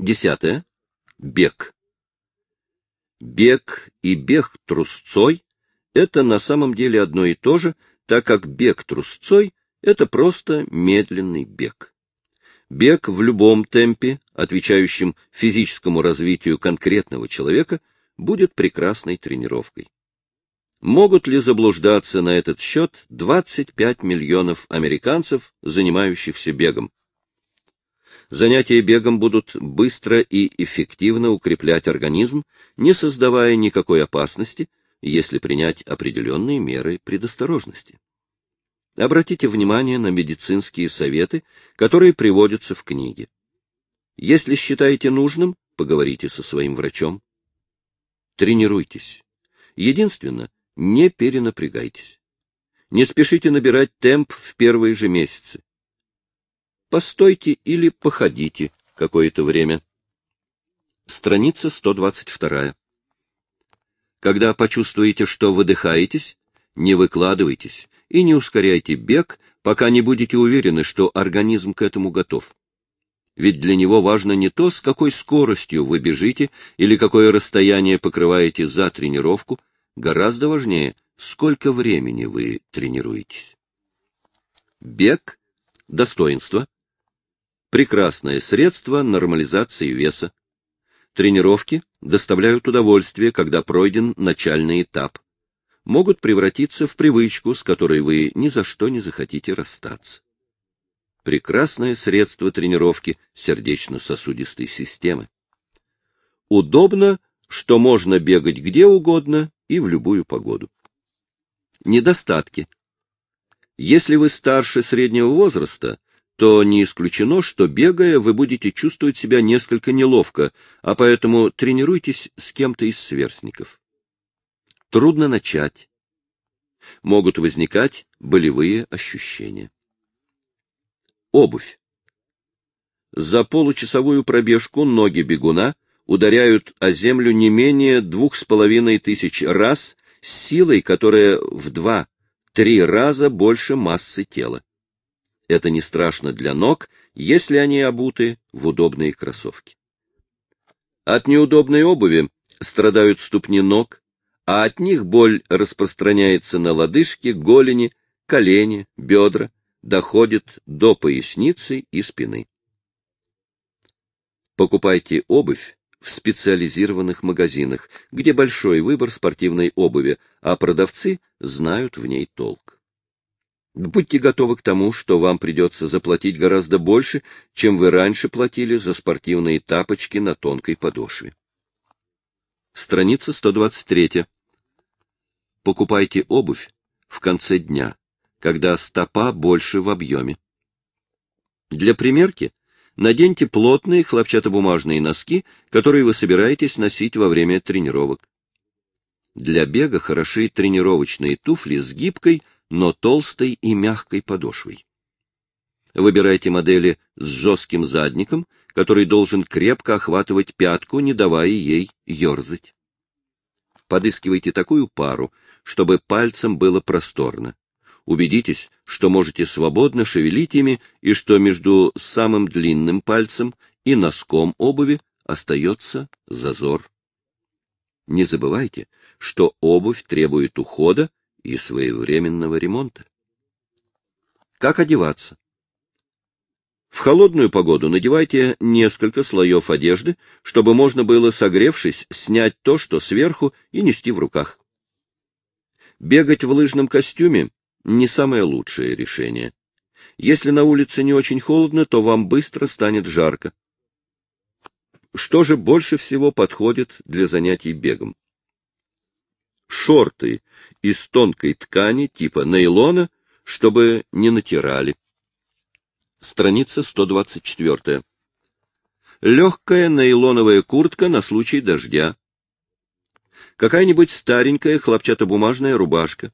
Десятое. Бег. Бег и бег трусцой — это на самом деле одно и то же, так как бег трусцой — это просто медленный бег. Бег в любом темпе, отвечающем физическому развитию конкретного человека, будет прекрасной тренировкой. Могут ли заблуждаться на этот счет 25 миллионов американцев, занимающихся бегом? Занятия бегом будут быстро и эффективно укреплять организм, не создавая никакой опасности, если принять определенные меры предосторожности. Обратите внимание на медицинские советы, которые приводятся в книге. Если считаете нужным, поговорите со своим врачом. Тренируйтесь. Единственное, не перенапрягайтесь. Не спешите набирать темп в первые же месяцы. Постойте или походите какое-то время. Страница 122. Когда почувствуете, что выдыхаетесь, не выкладывайтесь и не ускоряйте бег, пока не будете уверены, что организм к этому готов. Ведь для него важно не то, с какой скоростью вы бежите или какое расстояние покрываете за тренировку, гораздо важнее, сколько времени вы тренируетесь. Бег – достоинство, прекрасное средство нормализации веса. Тренировки доставляют удовольствие, когда пройден начальный этап. Могут превратиться в привычку, с которой вы ни за что не захотите расстаться. Прекрасное средство тренировки сердечно-сосудистой системы. Удобно, что можно бегать где угодно и в любую погоду. Недостатки. Если вы старше среднего возраста, то не исключено, что бегая вы будете чувствовать себя несколько неловко, а поэтому тренируйтесь с кем-то из сверстников. Трудно начать. Могут возникать болевые ощущения. Обувь. За получасовую пробежку ноги бегуна ударяют о землю не менее двух с половиной тысяч раз с силой, которая в два-три раза больше массы тела. Это не страшно для ног, если они обуты в удобные кроссовки. От неудобной обуви страдают ступни ног, а от них боль распространяется на лодыжки, голени, колени, бедра, доходит до поясницы и спины. Покупайте обувь в специализированных магазинах, где большой выбор спортивной обуви, а продавцы знают в ней толк. Будьте готовы к тому, что вам придется заплатить гораздо больше, чем вы раньше платили за спортивные тапочки на тонкой подошве. Страница 123. Покупайте обувь в конце дня, когда стопа больше в объеме. Для примерки наденьте плотные хлопчатобумажные носки, которые вы собираетесь носить во время тренировок. Для бега хороши тренировочные туфли с гибкой, но толстой и мягкой подошвой. Выбирайте модели с жестким задником, который должен крепко охватывать пятку, не давая ей ерзать. Подыскивайте такую пару, чтобы пальцем было просторно. Убедитесь, что можете свободно шевелить ими и что между самым длинным пальцем и носком обуви остается зазор. Не забывайте, что обувь требует ухода и своевременного ремонта. Как одеваться? В холодную погоду надевайте несколько слоев одежды, чтобы можно было, согревшись, снять то, что сверху, и нести в руках. Бегать в лыжном костюме — не самое лучшее решение. Если на улице не очень холодно, то вам быстро станет жарко. Что же больше всего подходит для занятий бегом? Шорты из тонкой ткани типа нейлона, чтобы не натирали. Страница 124. Легкая нейлоновая куртка на случай дождя. Какая-нибудь старенькая хлопчатобумажная рубашка.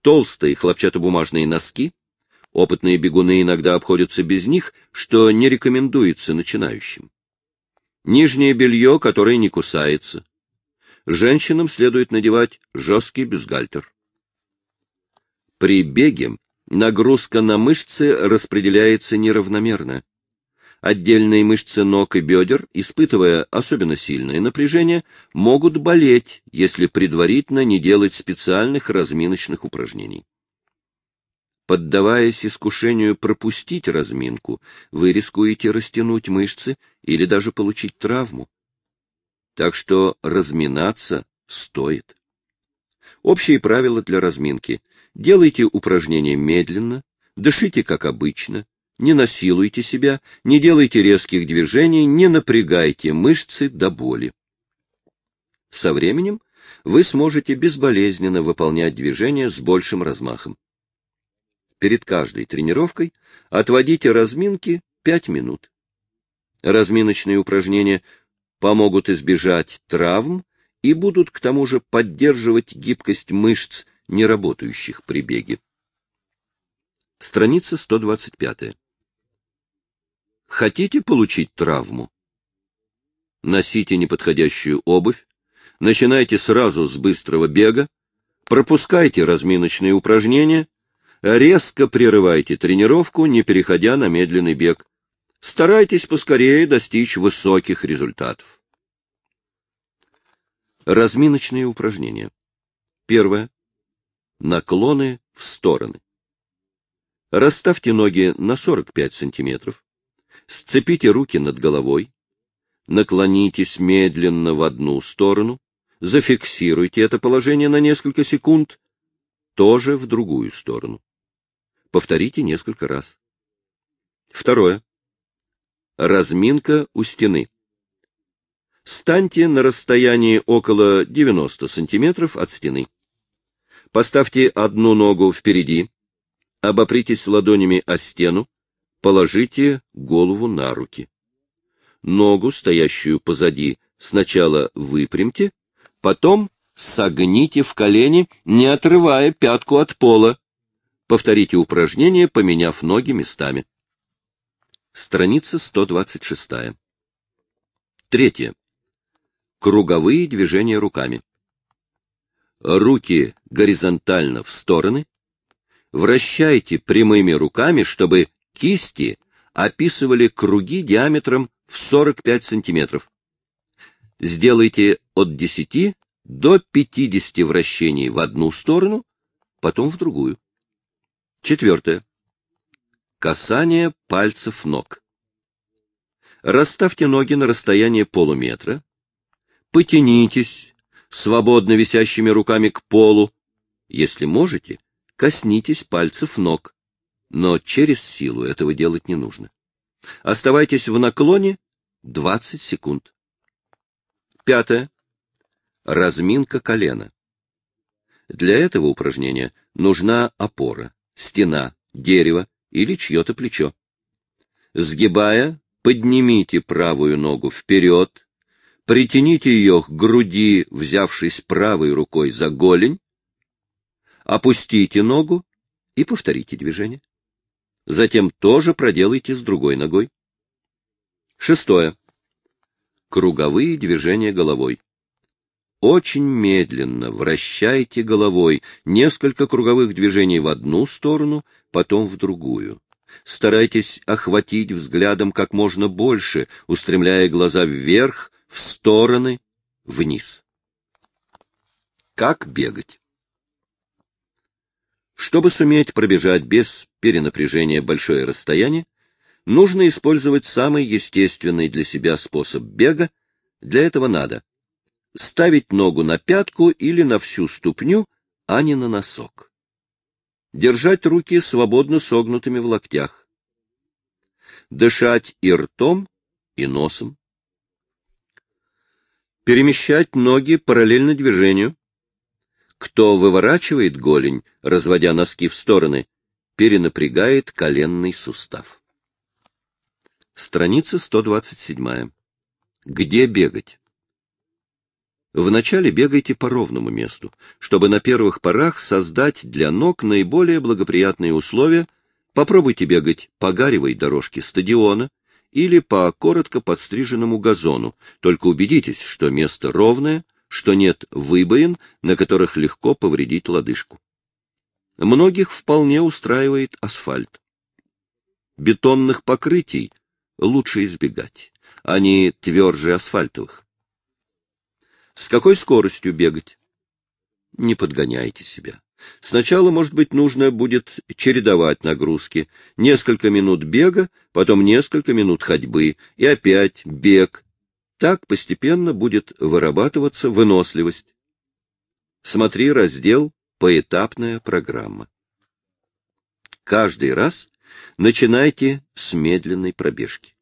Толстые хлопчатобумажные носки. Опытные бегуны иногда обходятся без них, что не рекомендуется начинающим. Нижнее белье, которое не кусается женщинам следует надевать жесткий бюстгальтер. При беге нагрузка на мышцы распределяется неравномерно. Отдельные мышцы ног и бедер, испытывая особенно сильное напряжение, могут болеть, если предварительно не делать специальных разминочных упражнений. Поддаваясь искушению пропустить разминку, вы рискуете растянуть мышцы или даже получить травму. Так что разминаться стоит. Общие правила для разминки. Делайте упражнения медленно, дышите как обычно, не насилуйте себя, не делайте резких движений, не напрягайте мышцы до боли. Со временем вы сможете безболезненно выполнять движения с большим размахом. Перед каждой тренировкой отводите разминки 5 минут. Разминочные упражнения помогут избежать травм и будут к тому же поддерживать гибкость мышц, не работающих при беге. Страница 125. Хотите получить травму? Носите неподходящую обувь, начинайте сразу с быстрого бега, пропускайте разминочные упражнения, резко прерывайте тренировку, не переходя на медленный бег. Старайтесь поскорее достичь высоких результатов. Разминочные упражнения. Первое. Наклоны в стороны. Расставьте ноги на 45 сантиметров. Сцепите руки над головой, наклонитесь медленно в одну сторону, зафиксируйте это положение на несколько секунд, тоже в другую сторону. Повторите несколько раз. Второе. Разминка у стены. Станьте на расстоянии около 90 сантиметров от стены. Поставьте одну ногу впереди, обопритесь ладонями о стену, Положите голову на руки. Ногу, стоящую позади, сначала выпрямьте, потом согните в колени, не отрывая пятку от пола. Повторите упражнение, поменяв ноги местами. Страница 126. Третье. Круговые движения руками. Руки горизонтально в стороны. Вращайте прямыми руками, чтобы Кисти описывали круги диаметром в 45 сантиметров. Сделайте от 10 до 50 вращений в одну сторону, потом в другую. Четвертое. Касание пальцев ног. Расставьте ноги на расстояние полуметра. Потянитесь свободно висящими руками к полу. Если можете, коснитесь пальцев ног но через силу этого делать не нужно. Оставайтесь в наклоне 20 секунд. Пятое. Разминка колена. Для этого упражнения нужна опора, стена, дерево или чье-то плечо. Сгибая, поднимите правую ногу вперед, притяните ее к груди, взявшись правой рукой за голень, опустите ногу и повторите движение. Затем тоже проделайте с другой ногой. Шестое. Круговые движения головой. Очень медленно вращайте головой несколько круговых движений в одну сторону, потом в другую. Старайтесь охватить взглядом как можно больше, устремляя глаза вверх, в стороны, вниз. Как бегать? Чтобы суметь пробежать без перенапряжения большое расстояние, нужно использовать самый естественный для себя способ бега. Для этого надо ставить ногу на пятку или на всю ступню, а не на носок. Держать руки свободно согнутыми в локтях. Дышать и ртом, и носом. Перемещать ноги параллельно движению, кто выворачивает голень, разводя носки в стороны, перенапрягает коленный сустав. Страница 127. Где бегать? Вначале бегайте по ровному месту, чтобы на первых порах создать для ног наиболее благоприятные условия. Попробуйте бегать по гаревой дорожке стадиона или по коротко подстриженному газону, только убедитесь, что место ровное, что нет выбоин, на которых легко повредить лодыжку. Многих вполне устраивает асфальт. Бетонных покрытий лучше избегать. Они тверже асфальтовых. С какой скоростью бегать? Не подгоняйте себя. Сначала, может быть, нужно будет чередовать нагрузки. Несколько минут бега, потом несколько минут ходьбы, и опять бег. Так постепенно будет вырабатываться выносливость. Смотри раздел «Поэтапная программа». Каждый раз начинайте с медленной пробежки.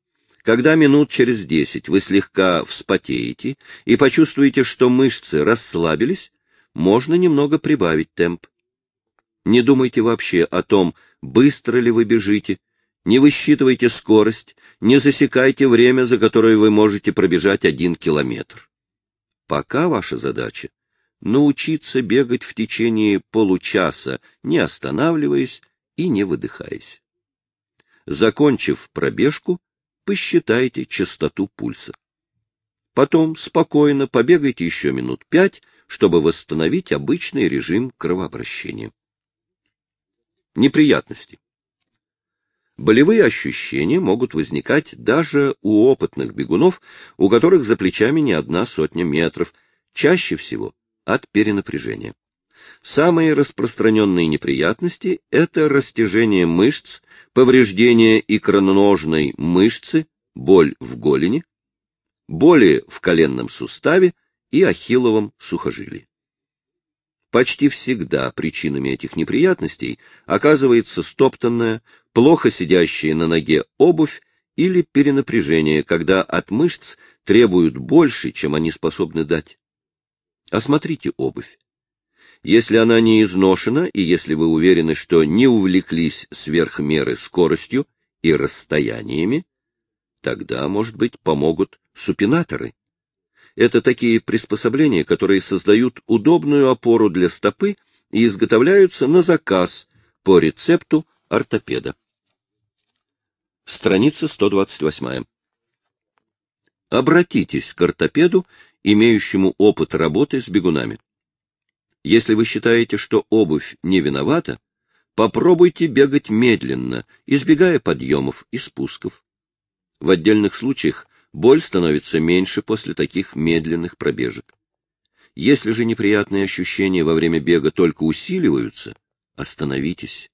Когда минут через десять вы слегка вспотеете и почувствуете, что мышцы расслабились, можно немного прибавить темп. Не думайте вообще о том, быстро ли вы бежите, не высчитывайте скорость, не засекайте время, за которое вы можете пробежать один километр. Пока ваша задача — научиться бегать в течение получаса, не останавливаясь и не выдыхаясь. Закончив пробежку, посчитайте частоту пульса. Потом спокойно побегайте еще минут пять, чтобы восстановить обычный режим кровообращения. Неприятности. Болевые ощущения могут возникать даже у опытных бегунов, у которых за плечами не одна сотня метров, чаще всего от перенапряжения. Самые распространенные неприятности – это растяжение мышц, повреждение икроножной мышцы, боль в голени, боли в коленном суставе и ахилловом сухожилии. Почти всегда причинами этих неприятностей оказывается стоптанная, плохо сидящая на ноге обувь или перенапряжение, когда от мышц требуют больше, чем они способны дать. Осмотрите обувь. Если она не изношена, и если вы уверены, что не увлеклись сверх меры скоростью и расстояниями, тогда, может быть, помогут супинаторы. Это такие приспособления, которые создают удобную опору для стопы и изготовляются на заказ по рецепту ортопеда. Страница 128. Обратитесь к ортопеду, имеющему опыт работы с бегунами. Если вы считаете, что обувь не виновата, попробуйте бегать медленно, избегая подъемов и спусков. В отдельных случаях боль становится меньше после таких медленных пробежек. Если же неприятные ощущения во время бега только усиливаются, остановитесь.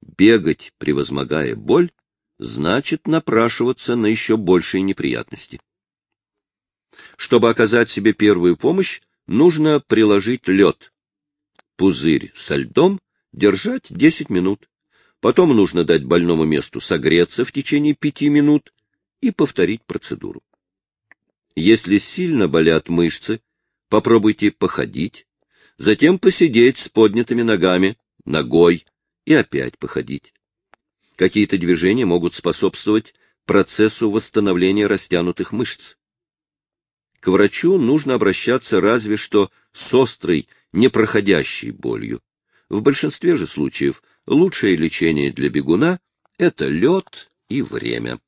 Бегать, превозмогая боль, значит напрашиваться на еще большие неприятности. Чтобы оказать себе первую помощь, нужно приложить лед. Пузырь со льдом держать 10 минут. Потом нужно дать больному месту согреться в течение 5 минут и повторить процедуру. Если сильно болят мышцы, попробуйте походить, затем посидеть с поднятыми ногами, ногой и опять походить. Какие-то движения могут способствовать процессу восстановления растянутых мышц. К врачу нужно обращаться разве что с острой, непроходящей болью. В большинстве же случаев лучшее лечение для бегуна – это лед и время.